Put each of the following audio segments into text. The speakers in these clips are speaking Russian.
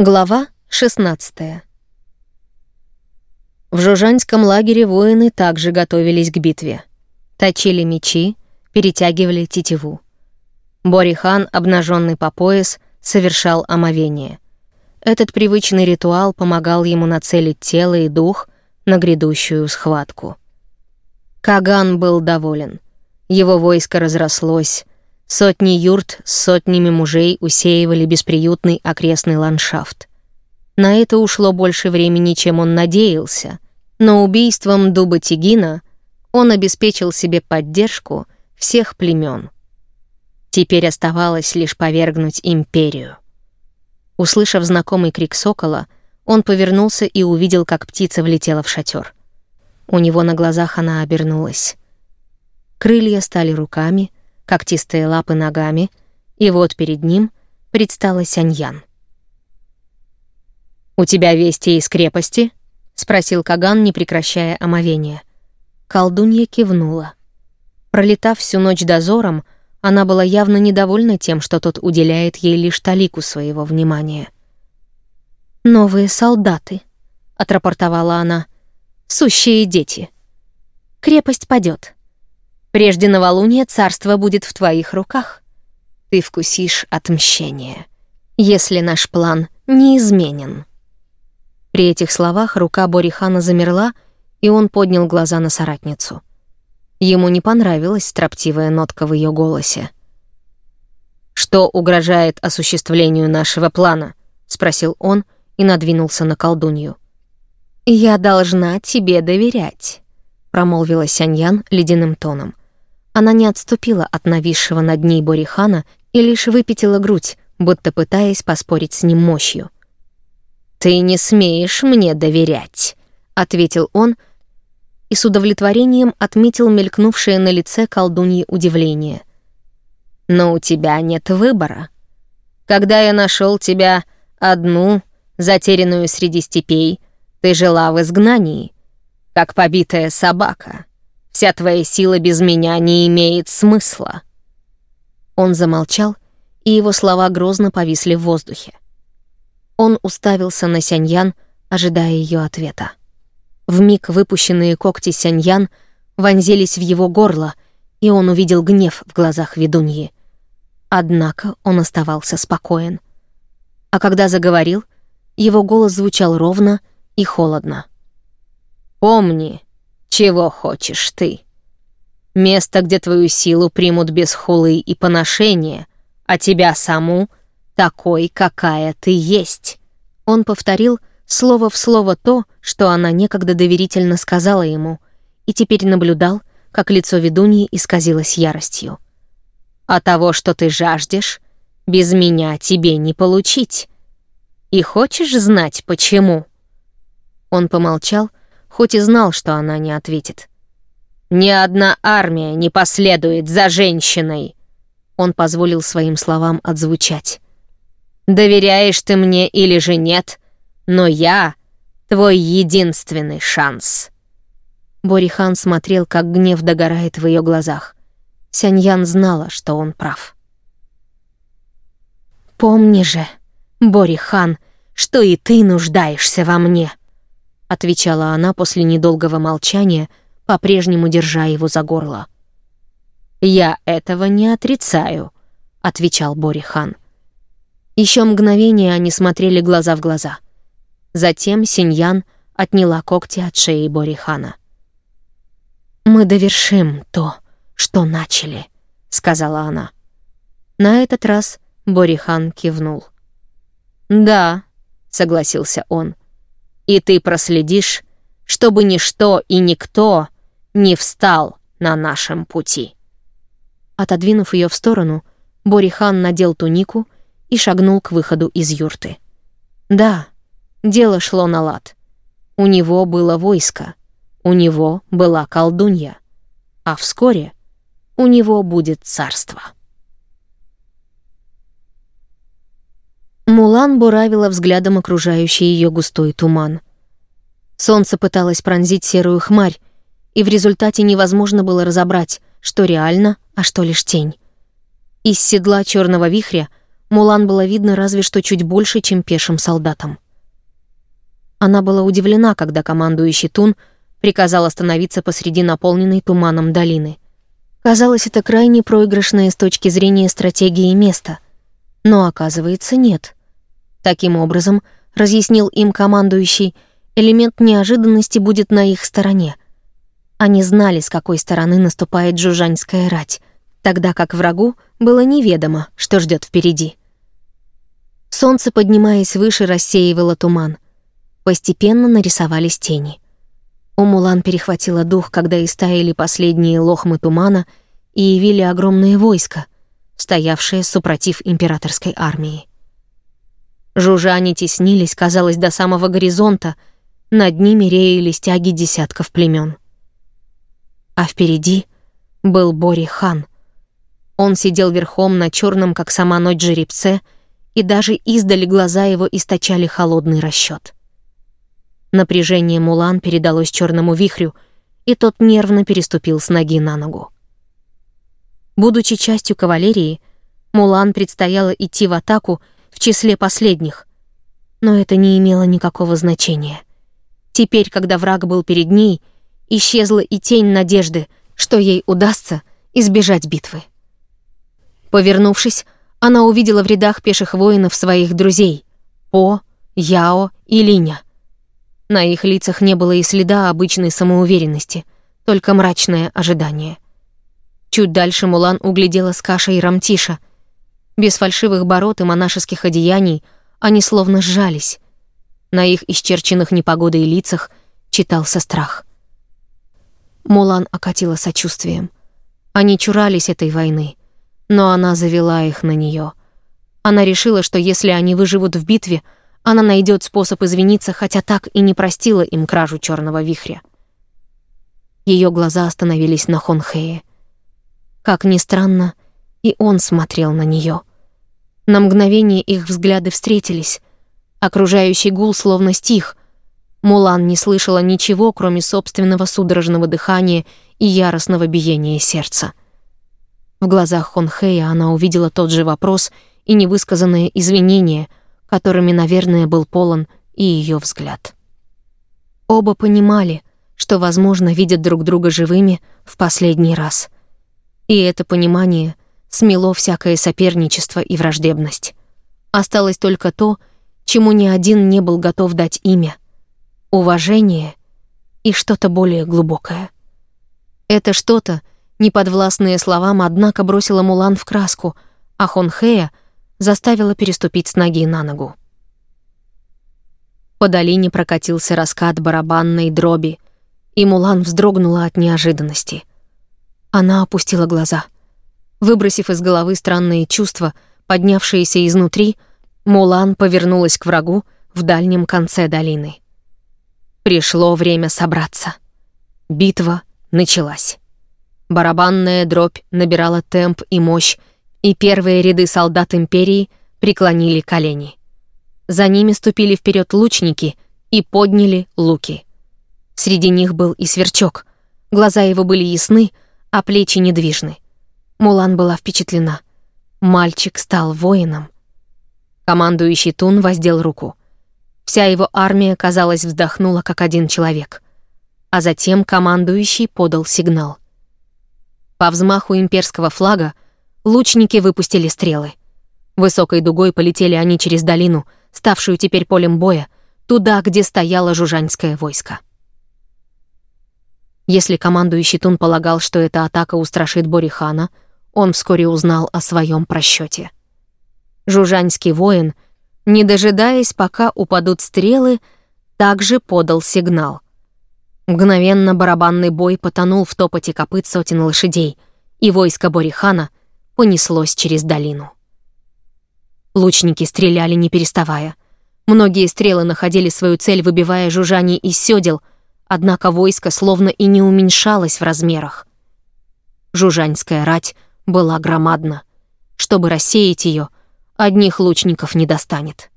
Глава 16 В Жужанском лагере воины также готовились к битве. Точили мечи, перетягивали тетиву. Борихан, обнаженный по пояс, совершал омовение. Этот привычный ритуал помогал ему нацелить тело и дух на грядущую схватку. Каган был доволен. Его войско разрослось, Сотни юрт с сотнями мужей усеивали бесприютный окрестный ландшафт. На это ушло больше времени, чем он надеялся, но убийством дуба Тигина он обеспечил себе поддержку всех племен. Теперь оставалось лишь повергнуть империю. Услышав знакомый крик сокола, он повернулся и увидел, как птица влетела в шатер. У него на глазах она обернулась. Крылья стали руками — когтистые лапы ногами, и вот перед ним предстала Сяньян. «У тебя вести из крепости?» — спросил Каган, не прекращая омовения. Колдунья кивнула. Пролетав всю ночь дозором, она была явно недовольна тем, что тот уделяет ей лишь талику своего внимания. «Новые солдаты», — отрапортовала она, — «сущие дети. Крепость падет. Прежде новолуния царство будет в твоих руках. Ты вкусишь отмщение, если наш план неизменен». При этих словах рука Борихана замерла, и он поднял глаза на соратницу. Ему не понравилась строптивая нотка в ее голосе. «Что угрожает осуществлению нашего плана?» — спросил он и надвинулся на колдунью. «Я должна тебе доверять», — промолвила Сяньян ледяным тоном. Она не отступила от нависшего над ней Борихана и лишь выпятила грудь, будто пытаясь поспорить с ним мощью. «Ты не смеешь мне доверять», — ответил он и с удовлетворением отметил мелькнувшее на лице колдуньи удивление. «Но у тебя нет выбора. Когда я нашел тебя одну, затерянную среди степей, ты жила в изгнании, как побитая собака». Вся твоя сила без меня не имеет смысла». Он замолчал, и его слова грозно повисли в воздухе. Он уставился на Сяньян, ожидая ее ответа. В миг выпущенные когти Сяньян вонзились в его горло, и он увидел гнев в глазах ведуньи. Однако он оставался спокоен. А когда заговорил, его голос звучал ровно и холодно. «Помни, чего хочешь ты? Место, где твою силу примут без хулы и поношения, а тебя саму такой, какая ты есть. Он повторил слово в слово то, что она некогда доверительно сказала ему, и теперь наблюдал, как лицо ведуньи исказилось яростью. «А того, что ты жаждешь, без меня тебе не получить. И хочешь знать, почему?» Он помолчал, хоть и знал, что она не ответит. «Ни одна армия не последует за женщиной!» Он позволил своим словам отзвучать. «Доверяешь ты мне или же нет, но я — твой единственный шанс». Борихан смотрел, как гнев догорает в ее глазах. Сяньян знала, что он прав. «Помни же, Борихан, что и ты нуждаешься во мне», — отвечала она после недолгого молчания, по-прежнему держа его за горло. «Я этого не отрицаю», — отвечал Борихан. Еще мгновение они смотрели глаза в глаза. Затем Синьян отняла когти от шеи Борихана. «Мы довершим то, что начали», — сказала она. На этот раз Борихан кивнул. «Да», — согласился он, — и ты проследишь, чтобы ничто и никто не встал на нашем пути». Отодвинув ее в сторону, Борихан надел тунику и шагнул к выходу из юрты. Да, дело шло на лад. У него было войско, у него была колдунья, а вскоре у него будет царство. Мулан буравила взглядом окружающий ее густой туман. Солнце пыталось пронзить серую хмарь, и в результате невозможно было разобрать, что реально, а что лишь тень. Из седла черного вихря Мулан было видно разве что чуть больше, чем пешим солдатам. Она была удивлена, когда командующий Тун приказал остановиться посреди наполненной туманом долины. Казалось, это крайне проигрышное с точки зрения стратегии место. Но оказывается, нет. Таким образом, разъяснил им командующий, элемент неожиданности будет на их стороне. Они знали, с какой стороны наступает жужанская рать, тогда как врагу было неведомо, что ждет впереди. Солнце, поднимаясь выше, рассеивало туман. Постепенно нарисовались тени. У Мулан перехватило дух, когда истаяли последние лохмы тумана и явили огромное войско, стоявшее супротив императорской армии. Жужжане теснились, казалось, до самого горизонта, над ними реяли стяги десятков племен. А впереди был Бори хан. Он сидел верхом на черном, как сама ночь жеребце, и даже издали глаза его источали холодный расчет. Напряжение Мулан передалось черному вихрю, и тот нервно переступил с ноги на ногу. Будучи частью кавалерии, Мулан предстояло идти в атаку в числе последних, но это не имело никакого значения. Теперь, когда враг был перед ней, исчезла и тень надежды, что ей удастся избежать битвы. Повернувшись, она увидела в рядах пеших воинов своих друзей — По, Яо и Линя. На их лицах не было и следа обычной самоуверенности, только мрачное ожидание. Чуть дальше Мулан углядела Скаша и Рамтиша. Без фальшивых бород и монашеских одеяний они словно сжались. На их исчерченных непогодой лицах читался страх. Мулан окатила сочувствием. Они чурались этой войны, но она завела их на нее. Она решила, что если они выживут в битве, она найдет способ извиниться, хотя так и не простила им кражу черного вихря. Ее глаза остановились на Хонхее — как ни странно, и он смотрел на нее. На мгновение их взгляды встретились. Окружающий гул словно стих. Мулан не слышала ничего, кроме собственного судорожного дыхания и яростного биения сердца. В глазах Хонхея она увидела тот же вопрос и невысказанное извинение, которыми, наверное, был полон и ее взгляд. Оба понимали, что, возможно, видят друг друга живыми в последний раз — и это понимание смело всякое соперничество и враждебность. Осталось только то, чему ни один не был готов дать имя — уважение и что-то более глубокое. Это что-то, неподвластное словам, однако бросило Мулан в краску, а Хонхея заставила переступить с ноги на ногу. По долине прокатился раскат барабанной дроби, и Мулан вздрогнула от неожиданности — она опустила глаза. Выбросив из головы странные чувства, поднявшиеся изнутри, Мулан повернулась к врагу в дальнем конце долины. Пришло время собраться. Битва началась. Барабанная дробь набирала темп и мощь, и первые ряды солдат Империи преклонили колени. За ними ступили вперед лучники и подняли луки. Среди них был и сверчок. Глаза его были ясны, а плечи недвижны. Мулан была впечатлена. Мальчик стал воином. Командующий Тун воздел руку. Вся его армия, казалось, вздохнула, как один человек. А затем командующий подал сигнал. По взмаху имперского флага лучники выпустили стрелы. Высокой дугой полетели они через долину, ставшую теперь полем боя, туда, где стояло жужанское войско. Если командующий Тун полагал, что эта атака устрашит Борихана, он вскоре узнал о своем просчете. Жужанский воин, не дожидаясь, пока упадут стрелы, также подал сигнал. Мгновенно барабанный бой потонул в топоте копыт сотен лошадей, и войско Борихана понеслось через долину. Лучники стреляли, не переставая. Многие стрелы находили свою цель, выбивая жужжание из сёдел — однако войско словно и не уменьшалось в размерах. Жужанская рать была громадна. Чтобы рассеять ее, одних лучников не достанет.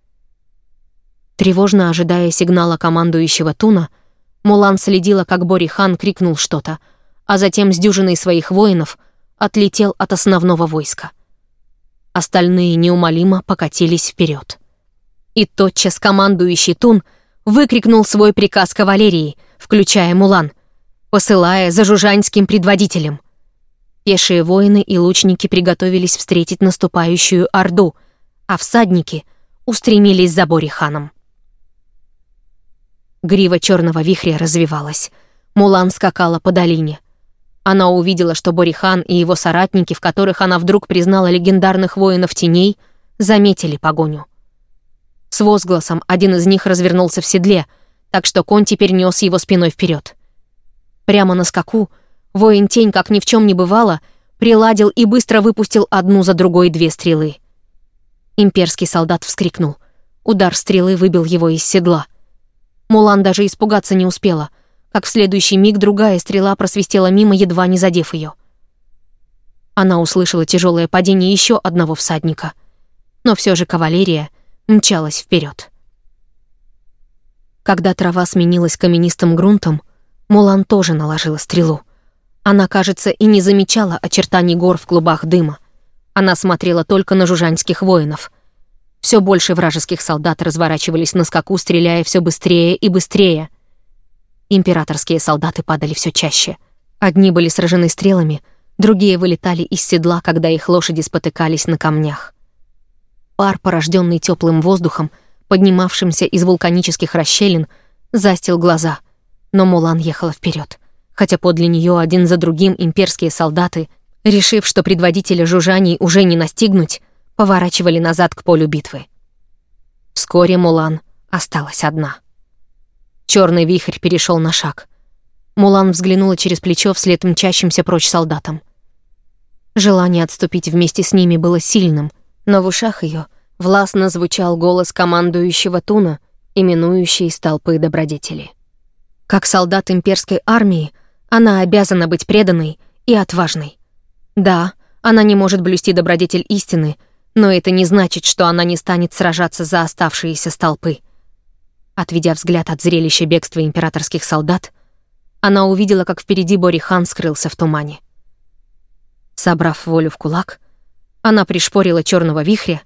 Тревожно ожидая сигнала командующего Туна, Мулан следила, как Бори-хан крикнул что-то, а затем с дюжиной своих воинов отлетел от основного войска. остальные неумолимо покатились вперед. И тотчас командующий Тун выкрикнул свой приказ кавалерии, включая Мулан, посылая за жужанским предводителем. Пешие воины и лучники приготовились встретить наступающую Орду, а всадники устремились за Бориханом. Грива черного вихря развивалась. Мулан скакала по долине. Она увидела, что Борихан и его соратники, в которых она вдруг признала легендарных воинов теней, заметили погоню. С возгласом один из них развернулся в седле, так что конь теперь нес его спиной вперед. Прямо на скаку воин-тень, как ни в чем не бывало, приладил и быстро выпустил одну за другой две стрелы. Имперский солдат вскрикнул. Удар стрелы выбил его из седла. Мулан даже испугаться не успела — как в следующий миг другая стрела просвистела мимо, едва не задев ее. Она услышала тяжелое падение еще одного всадника. Но все же кавалерия мчалась вперед. Когда трава сменилась каменистым грунтом, Мулан тоже наложила стрелу. Она, кажется, и не замечала очертаний гор в клубах дыма. Она смотрела только на жужанских воинов. Все больше вражеских солдат разворачивались на скаку, стреляя все быстрее и быстрее — Императорские солдаты падали все чаще. Одни были сражены стрелами, другие вылетали из седла, когда их лошади спотыкались на камнях. Пар, порожденный теплым воздухом, поднимавшимся из вулканических расщелин, застил глаза, но Мулан ехала вперед, хотя подле нее один за другим имперские солдаты, решив, что предводителя жужжаний уже не настигнуть, поворачивали назад к полю битвы. Вскоре Мулан осталась одна. Черный вихрь перешел на шаг. Мулан взглянула через плечо вслед мчащимся прочь солдатам. Желание отступить вместе с ними было сильным, но в ушах ее властно звучал голос командующего Туна, именующий из толпы добродетели. Как солдат имперской армии, она обязана быть преданной и отважной. Да, она не может блюсти добродетель истины, но это не значит, что она не станет сражаться за оставшиеся столпы. Отведя взгляд от зрелища бегства императорских солдат, она увидела, как впереди Борихан скрылся в тумане. Собрав волю в кулак, она пришпорила черного вихря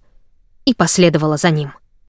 и последовала за ним.